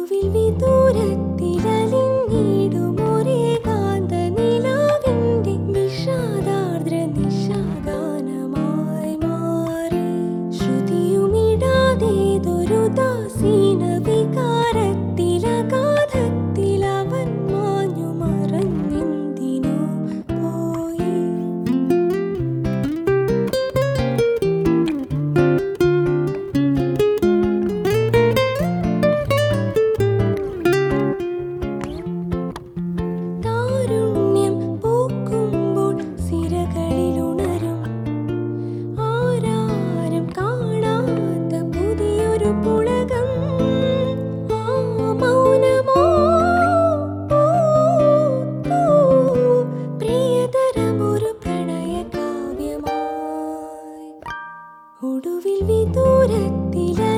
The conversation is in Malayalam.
ഒടുവിൽ വിദൂരത്തിലലിഞ്ഞിടുമൊരേ കാന്ത നിലാവിന്റെ വിഷാദാർദ്ര നിശാഗാനമായി മാറി. ശ്രുതിയുമിടാതേതൊരു ദാസീന ഒടുവിൽ വിദൂരത്തില